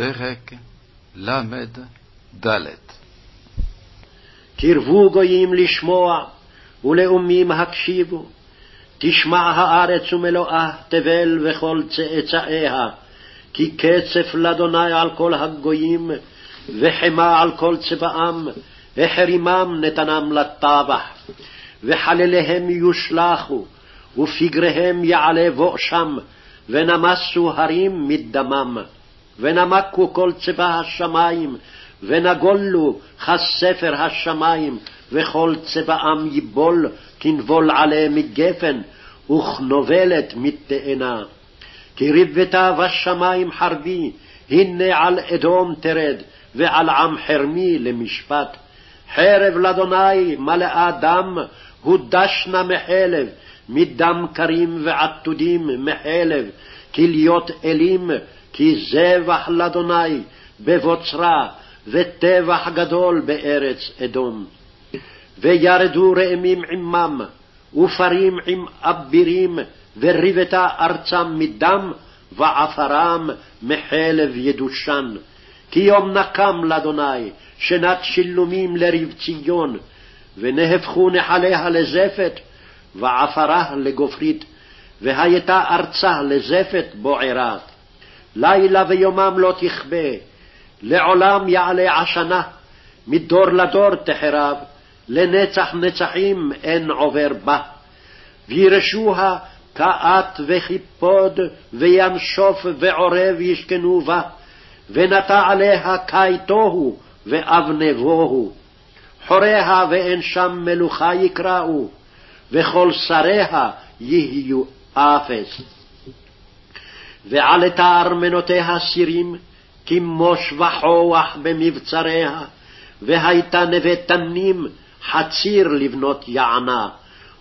פרק ל"ד קרבו גויים לשמוע, ולאומים הקשיבו. תשמע הארץ ומלואה, תבל וכל צאצאיה, כי קצף לאדוני על כל הגויים, וחמה על כל צבאם, החרימם נתנם לטבח. וחלליהם יושלכו, ופגריהם יעלה בואשם, ונמסו הרים מדמם. ונמקו כל צבא השמים, ונגולו כספר השמים, וכל צבאם יבול, כנבול עלה מגפן, וכנובלת מתאנה. כי ריבתה בשמים חרבי, הנה על אדום תרד, ועל עם חרמי למשפט. חרב לאדוני מלאה דם, הודשנה מחלב, מדם קרים ועתודים מחלב, כליות אלים, כי זבח לאדוני בבוצרה, וטבח גדול בארץ אדום. וירדו ראמים עמם, ופרים עם אבירים, וריבתה ארצם מדם, ועפרם מחלב ידושן. כי יום נקם לאדוני, שנת שילומים לריב ציון, ונהפכו נחליה לזפת, ועפרה לגופרית, והייתה ארצה לזפת בוערה. לילה ויומם לא תכבה, לעולם יעלה עשנה, מדור לדור תחרב, לנצח נצחים אין עובר בה. וירשוה כאת וכיפוד, וינשוף ועורב ישכנו בה, ונטע עליה קי תוהו ואבנבוהו. חוריה ואין שם מלוכה יקראו, וכל שריה יהיו אפס. ועלתה ארמנותיה סירים, כמוש וכוח במבצריה, והייתה נווה תנים, חציר לבנות יענה,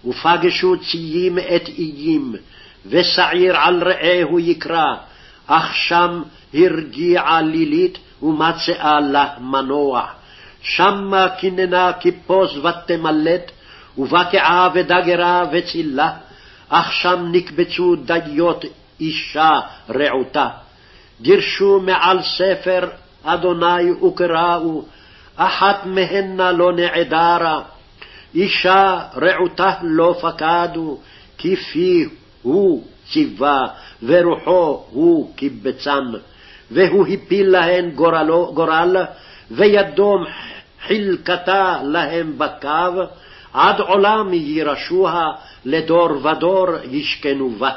ופגשו ציים את איים, ושעיר על רעהו יקרא, אך שם הרגיעה לילית ומצאה לה מנוח. שמה קיננה כפוס ותמלט, ובקעה ודגרה וצילה, אך שם נקבצו דיות אישה רעותה. גירשו מעל ספר אדוני וקראו, אחת מהנה לא נעדרה. אישה רעותה לא פקדו, כי פי הוא ציווה, ורוחו הוא קיבצן. והוא הפיל להן גורלו, גורל, וידו חלקתה להם בקו, עד עולם יירשוה, לדור ודור ישכנו בה.